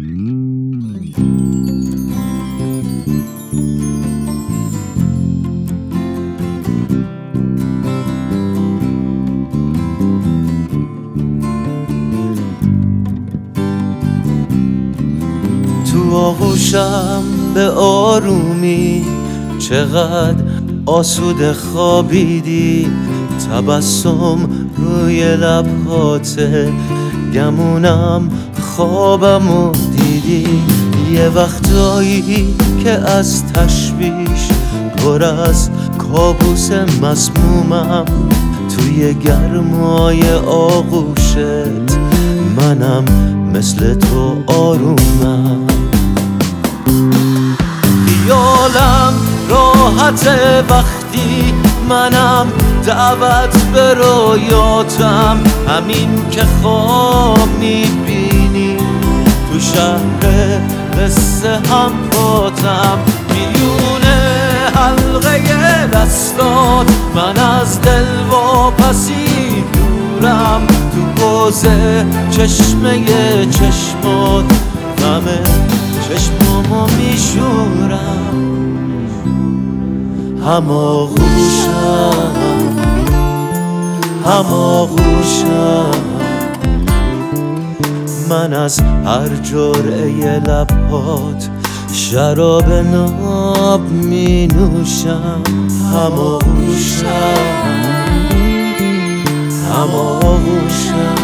تو آغوشم به آرومی چقدر آسوده خوابیدی؟ تبسم روی لبهاته گمونم خوابم و دیدی یه وقتایی که از تشویش پر از کابوس مسمومم توی گرمای آغوشت منم مثل تو آرومم. خیالم راحت وقتی منم دعوت به رویاتم. همین که خواب قصه هم باتم میون حلقه دستات. من از دل واپسی دورم تو بازه چشمه چشمات. غم چشمامو میشورم. هم آغوشم. هم آغوشم. من از هر جرعه لبات شراب ناب می نوشم. هم آغوشم. هم آغوشم.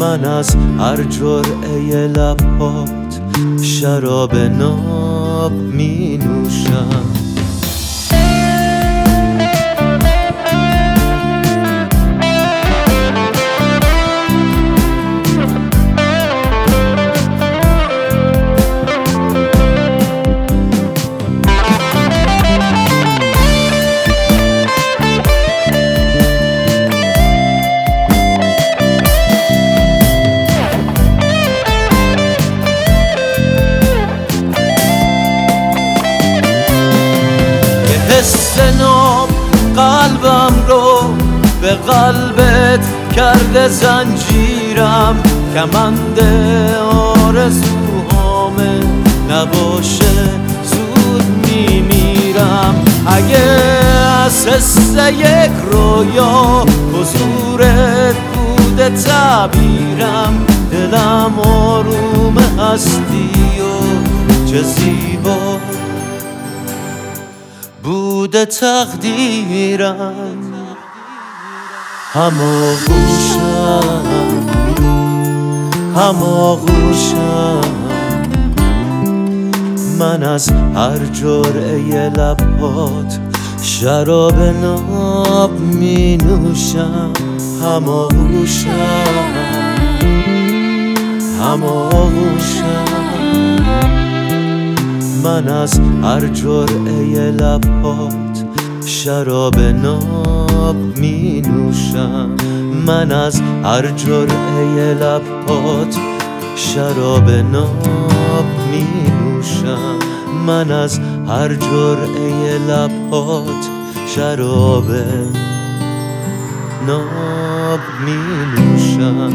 من از هر جرعه لبات شراب ناب می نوشم. به قلبت کرده زنجیرم. کمند آرزوهامه نباشه زود میمیرم. اگه از حس یک رویا حضورت بوده تعبیرم. دلم آروم هستی و چه زیبا بوده تقدیرم. هم آغوشم هم آغوشم. من از هر جرعه لبات شراب ناب می نوشم هم آغوشم هم آغوشم. من از هر جرعه لبات شراب ناب می نوشم من از هر جرعه لبات شراب ناب می نوشم من از هر جرعه لبات شراب ناب می نوشم